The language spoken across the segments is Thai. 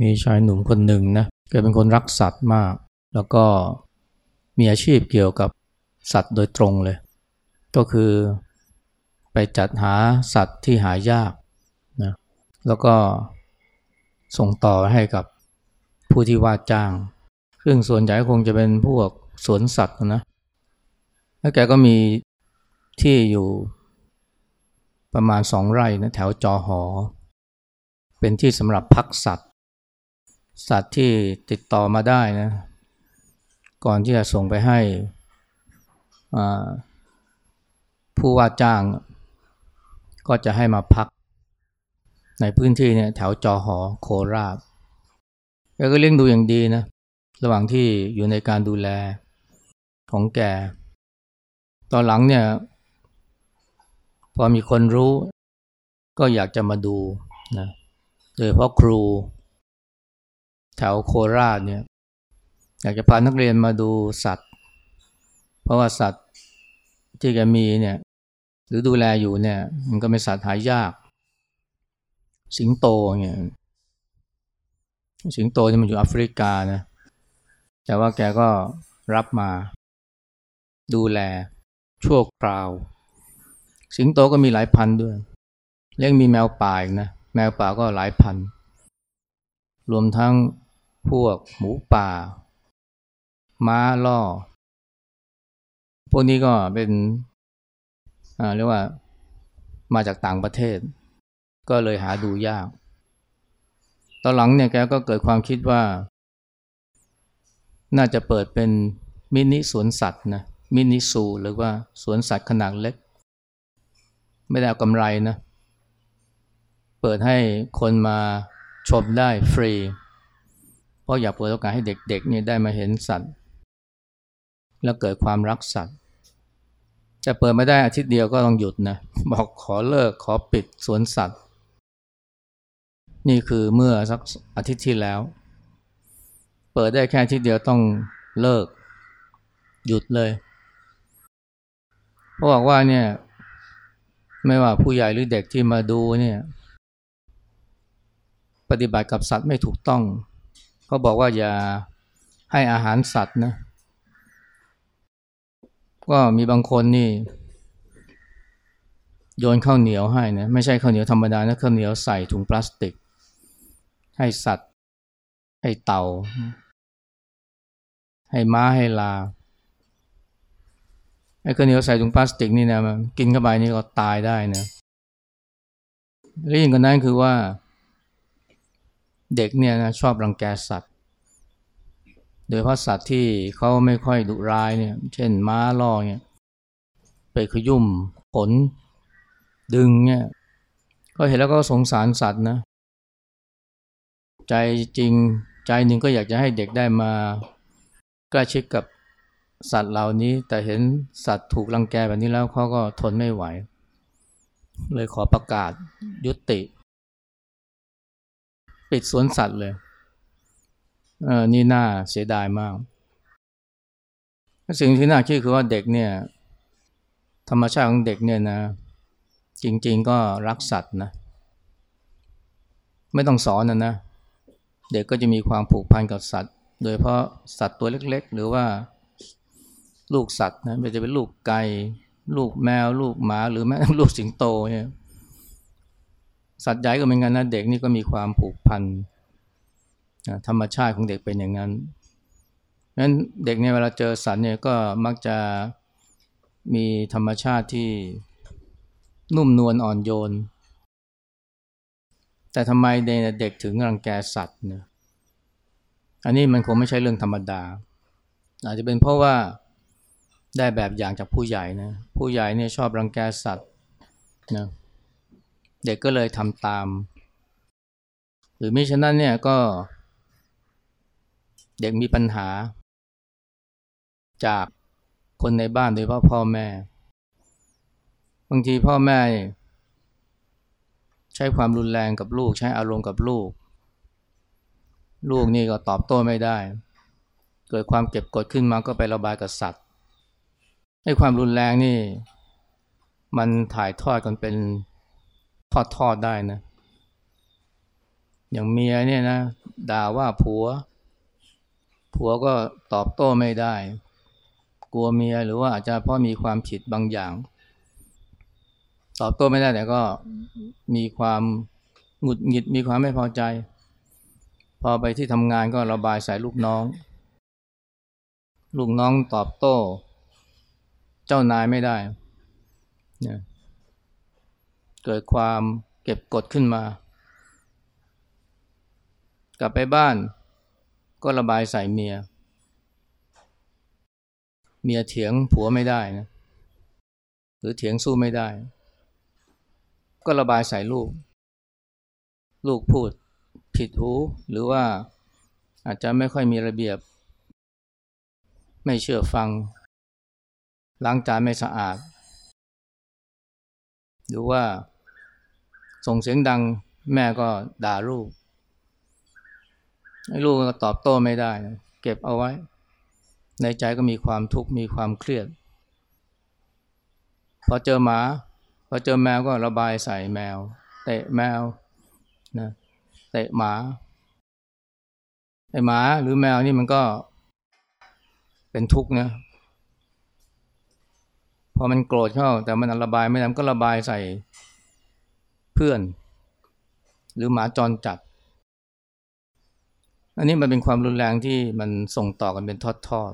มีชายหนุ่มคนหนึ่งนะแกเป็นคนรักสัตว์มาก แล้วก็มีอาชีพเกี่ยวกับสัตว์โดยตรงเลย ก็คือไปจัดหาสัตว์ที่หายากนะแล้วก็ส่งต่อให้กับผู้ที่ว่าจ้าง ซึ่งส่วนใหญ่คงจะเป็นพวกสวนสัตว์นะแล้วแกก็มีที่อยู่ประมาณสองไร่นะแถวจอหอ เป็นที่สำหรับพักสัตว์ สัตว์ที่ติดต่อมาได้นะ ก่อนที่จะส่งไปให้ผู้ว่าจ้าง ก็จะให้มาพัก ในพื้นที่เนี่ยแถวจอหอโคราชแล้วก็เลี้ยงดูอย่างดีนะ ระหว่างที่อยู่ในการดูแลของแก ตอนหลังเนี่ย พอมีคนรู้ ก็อยากจะมาดูนะโดยเพราะครู แถวโคราชเนี่ยอยากจะพานักเรียนมาดูสัตว์ เพราะว่าสัตว์ที่แกมีเนี่ยหรือดูแลอยู่เนี่ย มันก็เป็นสัตว์หายาก สิงโตเนี่ยสิงโตที่มันอยู่แอฟริกานะแต่ว่าแกก็รับมา ดูแล ชั่วคราว สิงโตก็มีหลายพันด้วยเลี้ยงมีแมวป่าอีกนะแมวป่าก็หลายพัน รวมทั้ง พวกหมูป่า ม้าล่อ พวกนี้ก็เป็นเรียกว่ามาจากต่างประเทศ ก็เลยหาดูยาก ตอนหลังเนี่ยแกก็เกิดความคิดว่า น่าจะเปิดเป็นมินิสวนสัตว์นะมินิซูหรือว่าสวนสัตว์ขนาดเล็ก ไม่ได้เอากำไรนะ เปิดให้คนมาชมได้ฟรี ราะอยากเปิดโอกาสให้เด็กๆนี่ได้มาเห็นสัตว์ แล้วเกิดความรักสัตว์แต่เปิดไม่ได้อาทิตย์เดียวก็ต้องหยุดนะบอกขอเลิกขอปิดสวนสัตว์ นี่คือเมื่อสักอาทิตย์ที่แล้ว เปิดได้แค่อาทิตย์เดียวต้องเลิก หยุดเลยเพราะบอกว่าเนี่ยไม่ว่าผู้ใหญ่หรือเด็กที่มาดูเนี่ย ปฏิบัติกับสัตว์ไม่ถูกต้อง เขาบอกว่าอย่าให้อาหารสัตว์นะก็มีบางคนนี่ โยนข้าวเหนียวให้นะไม่ใช่ข้าวเหนียวธรรมดานะข้าวเหนียวใส่ถุงพลาสติก ให้สัตว์ ให้เต่า ให้ม้าให้ลาไอ้ข้าวเหนียวใส่ถุงพลาสติกนี่นะมันกินเข้าไปนี่ก็ตายได้นะและยิ่งกว่านั้นคือว่า เด็กเนี่ยนะชอบรังแกสัตว์ โดยเพราะสัตว์ที่เขาไม่ค่อยดุร้ายเนี่ย เช่นม้าล่อเนี่ยไปขยุ่มขนดึงเนี่ย ก็เห็นแล้วก็สงสารสัตว์นะ ใจจริงใจหนึ่งก็อยากจะให้เด็กได้มาใกล้ชิดกับสัตว์เหล่านี้ แต่เห็นสัตว์ถูกรังแกแบบนี้แล้วเขาก็ทนไม่ไหว เลยขอประกาศยุติ ปิดสวนสัตว์เลยเออนี่น่าเสียดายมาก สิ่งที่น่าคิดคือว่าเด็กเนี่ย ธรรมชาติของเด็กเนี่ยนะ จริง ๆ ก็รักสัตว์นะ ไม่ต้องสอนนะนะ เด็กก็จะมีความผูกพันกับสัตว์ โดยเพราะสัตว์ตัวเล็ก ๆ หรือว่าลูกสัตว์นะไม่จะเป็นลูกไก่ ลูกแมว ลูกหมา หรือแม้ลูกสิงโตเนี่ย สัตว์ใหญ่ก็เหมือนกันนะเด็กนี่ก็มีความผูกพันธรรมชาติของเด็กเป็นอย่างนั้นนั้นเด็กเนี่ยเวลาเจอสัตว์เนี่ยก็มักจะมีธรรมชาติที่นุ่มนวลอ่อนโยน แต่ทำไมเด็กถึงรังแกสัตว์เนี่ยอันนี้มันคงไม่ใช่เรื่องธรรมดา อาจจะเป็นเพราะว่าได้แบบอย่างจากผู้ใหญ่นะผู้ใหญ่เนี่ยชอบรังแกสัตว์นะ เด็กก็เลยทำตาม หรือมิฉะนั้นเนี่ยก็ เด็กมีปัญหา จากคนในบ้านโดยเฉพาะพ่อแม่ บางทีพ่อแม่ ใช้ความรุนแรงกับลูก ใช้อารมณ์กับลูก ลูกนี่ก็ตอบโต้ไม่ได้ เกิดความเก็บกดขึ้นมาก็ไประบายกับสัตว์ให้ความรุนแรงนี่ มันถ่ายทอดกันเป็น ทอดทอดได้นะ อย่างเมียเนี่ยนะด่าว่าผัว ผัวก็ตอบโต้ไม่ได้ กลัวเมียหรือว่าอาจจะเพราะมีความผิดบางอย่าง ตอบโต้ไม่ได้แต่ก็มีความหงุดหงิดมีความไม่พอใจ พอไปที่ทำงานก็ระบายใส่ลูกน้อง ลูกน้องตอบโต้ เจ้านายไม่ได้เนี่ย เกิดความเก็บกดขึ้นมา กลับไปบ้านก็ระบายใส่เมีย เมียเถียงผัวไม่ได้นะ หรือเถียงสู้ไม่ได้ ก็ระบายใส่ลูก ลูกพูดผิดหูหรือว่าอาจจะไม่ค่อยมีระเบียบ ไม่เชื่อฟัง ล้างจานไม่สะอาด หรือว่าส่งเสียงดังแม่ก็ด่าลูกลูกก็ตอบโต้ไม่ได้เก็บเอาไว้ ในใจก็มีความทุกข์มีความเครียด พอเจอหมา พอเจอแมวก็ระบายใส่แมว เตะแมวนะเตะหมาไอหมาหรือแมวนี่มันก็เป็นทุกข์นะ พอมันโกรธเข้า แต่มันระบายไม่ได้ก็ระบายใส่เพื่อน หรือหมาจรจัด อันนี้มันเป็นความรุนแรงที่มันส่งต่อกันเป็นทอด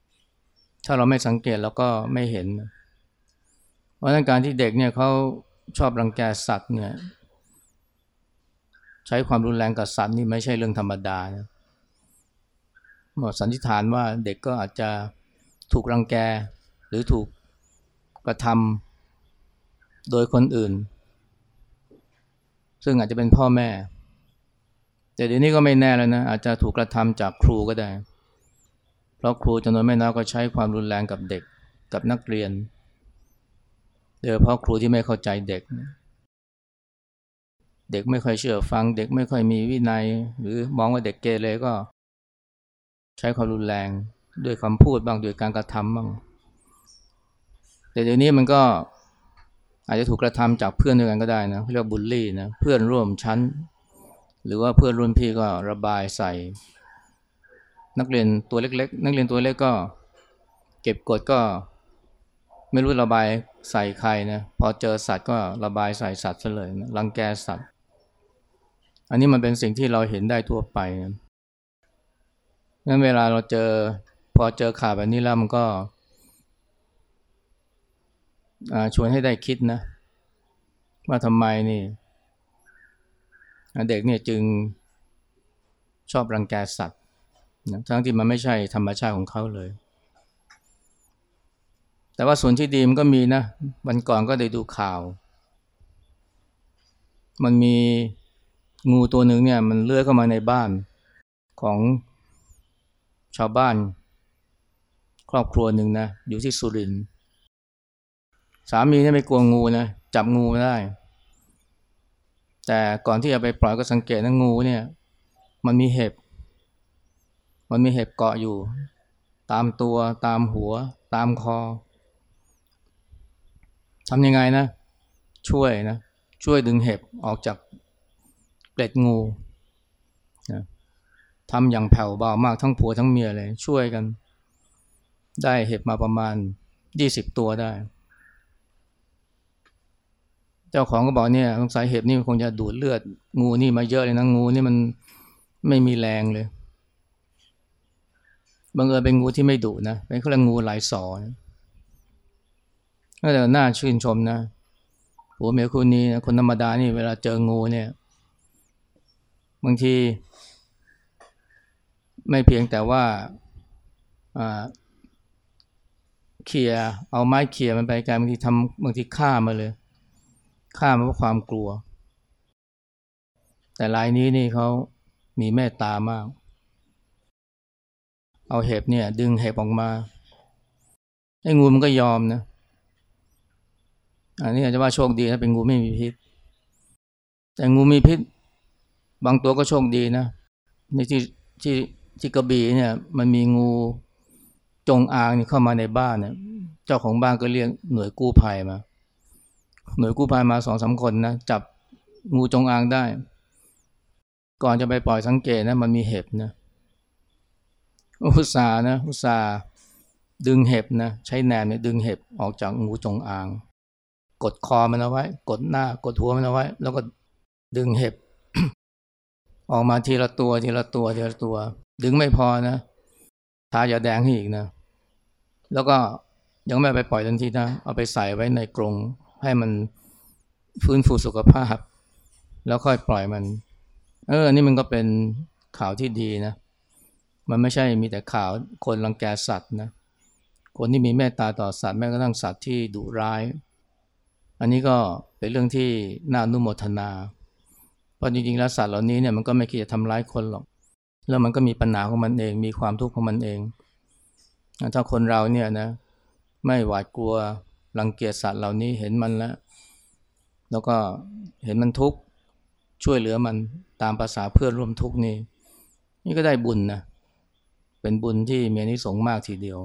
ๆถ้าเราไม่สังเกตแล้วก็ไม่เห็น เพราะนั้นการที่เด็กเนี่ยเขาชอบรังแกสัตว์เนี่ย ใช้ความรุนแรงกับสัตว์นี่ไม่ใช่เรื่องธรรมดานะหมอสันนิษฐานว่าเด็กก็อาจจะถูกรังแก รือถูกกระทำโดยคนอื่น ซึ่งอาจจะเป็นพ่อแม่ แต่เดี๋ยวนี้ก็ไม่แน่แล้วนะ อาจจะถูกกระทำจากครูก็ได้ เพราะครูจำนวนไม่น้อยก็ใช้ความรุนแรงกับเด็กกับนักเรียนโดยเฉพาะครูที่ไม่เข้าใจเด็ก เด็กไม่ค่อยเชื่อฟัง เด็กไม่ค่อยมีวินัย หรือมองว่าเด็กเกเรก็ ใช้ความรุนแรงด้วยคำพูดบ้างด้วยการกระทำบ้าง แต่เดี๋ยวนี้มันก็อาจจะถูกกระทำจากเพื่อนด้วยกันก็ได้นะเรียกบูลลี่นะเพื่อนร่วมชั้น หรือว่าเพื่อนรุ่นพี่ก็ระบายใส่ นักเรียนตัวเล็ก ๆ นักเรียนตัวเล็กก็ เก็บกดก็ ไม่รู้ระบายใส่ใครนะพอเจอสัตว์ก็ระบายใส่สัตว์ซะเลยนะรังแกสัตว์ อันนี้มันเป็นสิ่งที่เราเห็นได้ทั่วไปนะงั้นเวลาเราเจอพอเจอข่าวแบบนี้แล้วมันก็ ชวนให้ได้คิดนะ ว่าทำไมนี่เด็กเนี่ยจึงชอบรังแกสัตว์นะทั้งที่มันไม่ใช่ธรรมชาติของเขาเลย แต่ว่าส่วนที่ดีมันก็มีนะ วันก่อนก็ได้ดูข่าว มันมีงูตัวหนึ่งเนี่ย มันเลื้อยเข้ามาในบ้านของชาวบ้าน ครอบครัวหนึ่งนะ อยู่ที่สุรินทร์ สามีเนี่ยไม่กลัวงูนะจับงูไม่ได้ แต่ก่อนที่จะไปปล่อยก็สังเกตนะงูเนี่ย มันมีเห็บ มันมีเห็บเกาะอยู่ ตามตัวตามหัว ตามคอทำยังไงนะ ช่วยนะ ช่วยดึงเห็บออกจากเกล็ดงูนะทำอย่างแผ่วเบามากทั้งผัวทั้งเมียเลย ช่วยกัน ได้เห็บมาประมาณยี่สิบตัวได้ เจ้าของก็บอกเนี่ยสงสัยเห็บนี่คงจะดูดเลือด งูนี่มาเยอะเลยนะงูนี่มันไม่มีแรงเลยบางเอิญเป็นงูที่ไม่ดุนะเป็นเขาเรียกงูหลายสอนก็แต่น่าชื่นชมนะผัวเมียคู่นี้นะคนธรรมดานี่เวลาเจองูเนี่ย บางที ไม่เพียงแต่ว่าเขี่ยเอาไม้เขี่ยมันไปกลายบางทีทำบางทีฆ่ามาเลย ฆ่ามันเพราะความกลัว แต่รายนี้นี่เขามีเมตตามาก เอาเห็บเนี่ย ดึงเห็บออกมาไอ้งูมันก็ยอมนะ อันนี้อาจจะว่าโชคดีถ้าเป็นงูไม่มีพิษ แต่งูมีพิษ บางตัวก็โชคดีนะ ในที่ที่ที่กระบี่เนี่ย มันมีงูจงอางเข้ามาในบ้านเนี่ย เจ้าของบ้านก็เรียกหน่วยกู้ภัยมา หน่วยกู้ภัยมาสองสาคนนะจับงูจงอางได้ ก่อนจะไปปล่อยสังเกตนะมันมีเห็บนะอุตสานะอุตสาดึงเห็บนะใช้แหนมเนี่ยดึงเห็บออกจากงูจงอาง กดคอมันเอาไว้ กดหน้ากดหัวมันเอาไว้ แล้วก็ดึงเห็บ ออกมาทีละตัวทีละตัวทีละตัว ดึงไม่พอนะทายาแดงให้อีกนะ แล้วก็ยังไม่ไปปล่อยทันทีนะ เอาไปใส่ไว้ในกรง ให้มันฟื้นฟูสุขภาพ แล้วค่อยปล่อยมัน เออ นี่มันก็เป็นข่าวที่ดีนะ มันไม่ใช่มีแต่ข่าวคนรังแกสัตว์นะ คนที่มีเมตตาต่อสัตว์แม้กระทั่งสัตว์ที่ดุร้าย อันนี้ก็เป็นเรื่องที่น่านุโมทนา เพราะจริงๆแล้วสัตว์เหล่านี้เนี่ยมันก็ไม่คิดจะทำร้ายคนหรอก แล้วมันก็มีปัญหาของมันเอง มีความทุกข์ของมันเอง ถ้าคนเราเนี่ยนะไม่หวาดกลัว รังเกียจสัตว์เหล่านี้เห็นมันแล้ว แล้วก็เห็นมันทุกข์ช่วยเหลือมันตามภาษาเพื่อนร่วมทุกข์นี่นี่ก็ได้บุญนะเป็นบุญที่มีนิสงมากทีเดียว